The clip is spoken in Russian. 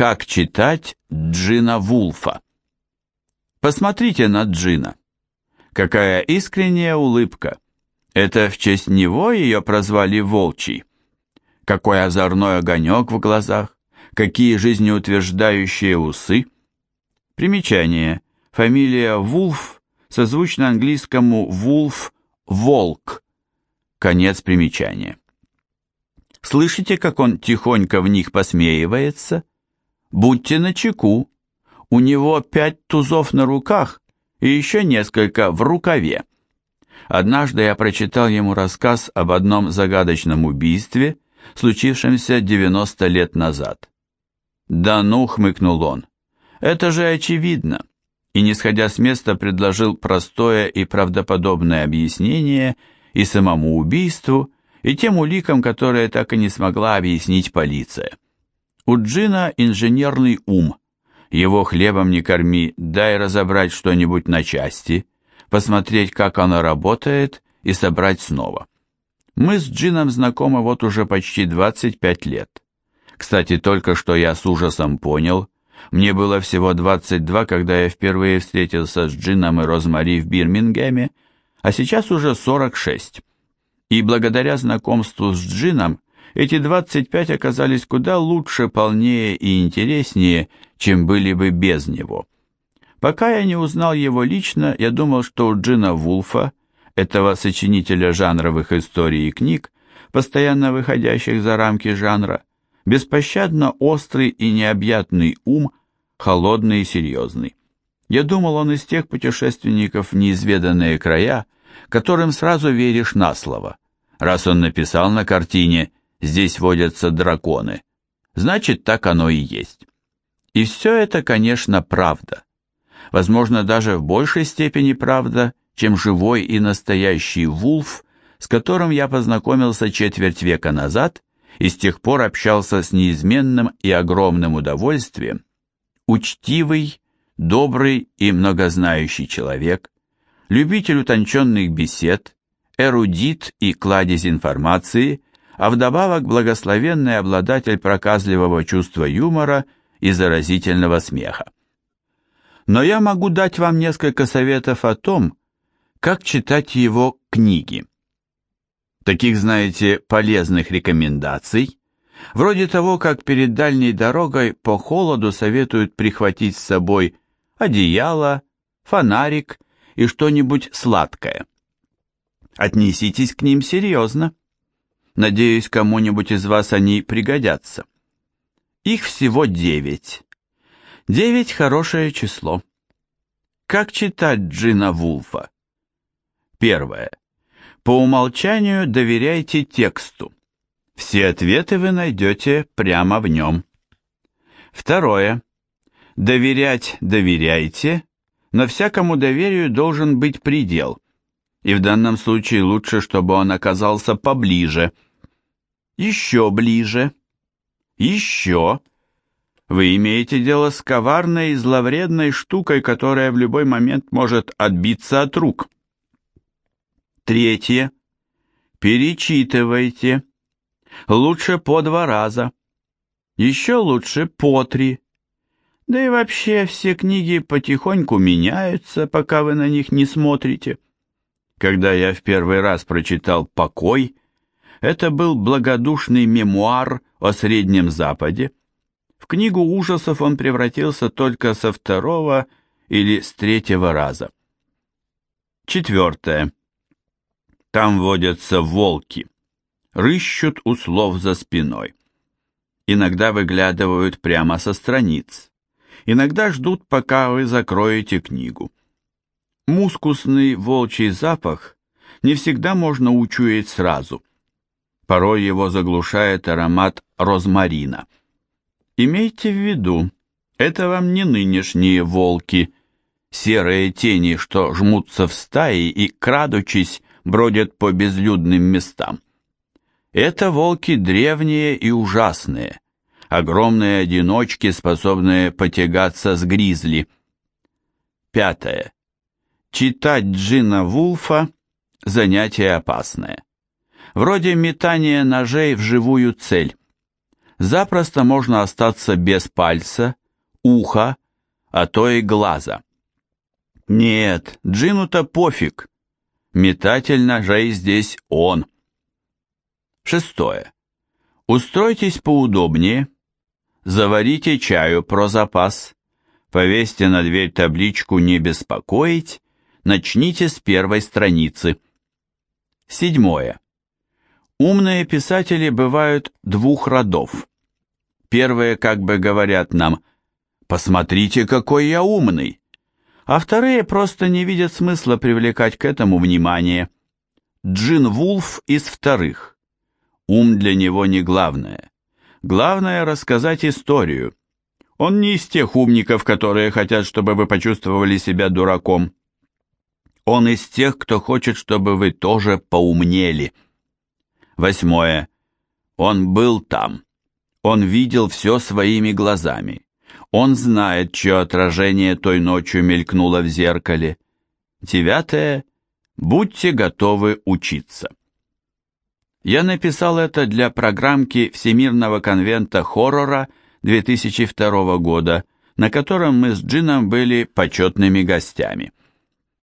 Как читать Джина Вулфа? Посмотрите на Джина. Какая искренняя улыбка. Это в честь него ее прозвали Волчий. Какой озорной огонек в глазах, какие жизнеутверждающие усы. Примечание. Фамилия Вулф созвучна английскому Вулф – волк. Конец примечания. Слышите, как он тихонько в них посмеивается? Будьте начеку. У него пять тузов на руках и еще несколько в рукаве. Однажды я прочитал ему рассказ об одном загадочном убийстве, случившемся 90 лет назад. «Да ну», — хмыкнул он, — «это же очевидно», и, не сходя с места, предложил простое и правдоподобное объяснение и самому убийству, и тем уликам, которые так и не смогла объяснить полиция. У Джина инженерный ум, его хлебом не корми, дай разобрать что-нибудь на части, посмотреть, как оно работает, и собрать снова. Мы с Джином знакомы вот уже почти 25 лет. Кстати, только что я с ужасом понял, мне было всего 22, когда я впервые встретился с Джином и Розмари в Бирмингеме, а сейчас уже 46. И благодаря знакомству с Джином эти 25 оказались куда лучше, полнее и интереснее, чем были бы без него. Пока я не узнал его лично, я думал, что у Джина Вулфа, этого сочинителя жанровых историй и книг, постоянно выходящих за рамки жанра, беспощадно острый и необъятный ум, холодный и серьезный. Я думал, он из тех путешественников в неизведанные края, которым сразу веришь на слово. Раз он написал на картине «Здесь водятся драконы», значит, так оно и есть. И все это, конечно, правда. Возможно, даже в большей степени правда, чем живой и настоящий Вулф, с которым я познакомился четверть века назад и с тех пор общался с неизменным и огромным удовольствием. Учтивый, добрый и многознающий человек, любитель утонченных бесед, эрудит и кладезь информации, а вдобавок благословенный обладатель проказливого чувства юмора и заразительного смеха. Но я могу дать вам несколько советов о том, как читать его книги. Таких, знаете, полезных рекомендаций, вроде того, как перед дальней дорогой по холоду советуют прихватить с собой одеяло, фонарик и что-нибудь сладкое. Отнеситесь к ним серьезно. Надеюсь, кому-нибудь из вас они пригодятся. Их всего девять. Девять – хорошее число. Как читать Джина Вулфа? Первое. По умолчанию доверяйте тексту. Все ответы вы найдете прямо в нем. Второе. Доверять доверяйте, но всякому доверию должен быть предел – и в данном случае лучше, чтобы он оказался поближе. Еще ближе. Еще. Вы имеете дело с коварной и зловредной штукой, которая в любой момент может отбиться от рук. Третье. Перечитывайте. Лучше по два раза. Еще лучше по три. Да и вообще все книги потихоньку меняются, пока вы на них не смотрите. Когда я в первый раз прочитал «Покой», это был благодушный мемуар о Среднем Западе. В книгу ужасов он превратился только со второго или с третьего раза. Четвертое. Там водятся волки. Рыщут у слов за спиной. Иногда выглядывают прямо со страниц. Иногда ждут, пока вы закроете книгу. Мускусный волчий запах не всегда можно учуять сразу. Порой его заглушает аромат розмарина. Имейте в виду, это вам не нынешние волки, серые тени, что жмутся в стаи и, крадучись, бродят по безлюдным местам. Это волки древние и ужасные, огромные одиночки, способные потягаться с гризли. Пятое. Читать Джина Вулфа – занятие опасное. Вроде метания ножей в живую цель. запросто можно остаться без пальца, уха, а то и глаза. Нет, Джину-то пофиг. Метательно же и здесь он. Шестое. Устройтесь поудобнее, заварите чаю про запас, повесьте на дверь табличку «Не беспокоить», начните с первой страницы. Седьмое. Умные писатели бывают двух родов. Первые как бы говорят нам «Посмотрите, какой я умный», а вторые просто не видят смысла привлекать к этому внимание. Джин Вулф из вторых. Ум для него не главное. Главное рассказать историю. Он не из тех умников, которые хотят, чтобы вы почувствовали себя дураком. Он из тех, кто хочет, чтобы вы тоже поумнели. Восьмое. Он был там. Он видел все своими глазами. Он знает, чье отражение той ночью мелькнуло в зеркале. Девятое. Будьте готовы учиться. Я написал это для программки Всемирного конвента хоррора 2002 года, на котором мы с Джином были почетными гостями.